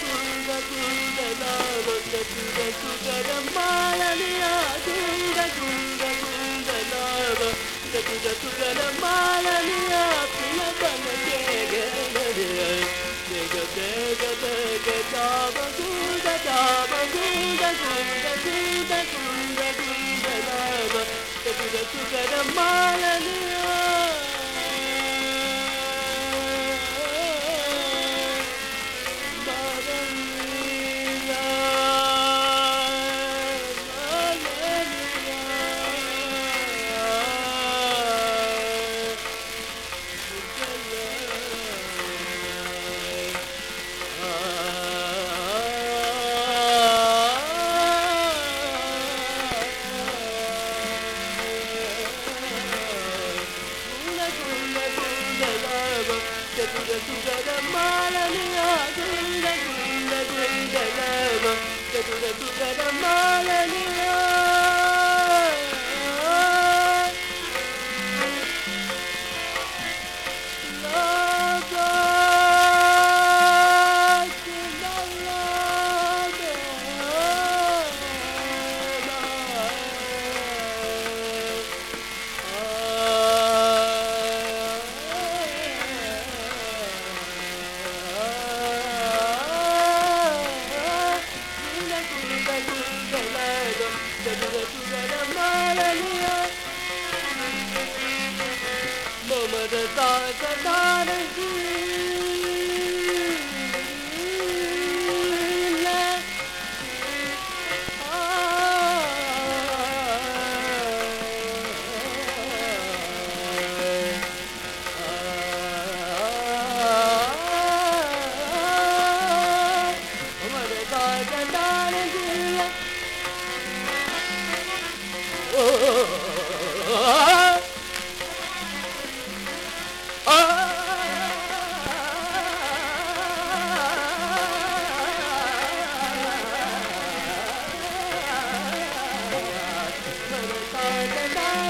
కుండ కుండలా ఒక సుర సుగర మాళలియా కుండ కుండ కుండలా ఒక సుర సుగర మాళలియా ప్రియ బన జగ జగ జగ జగ తావగూ మాలని Oh.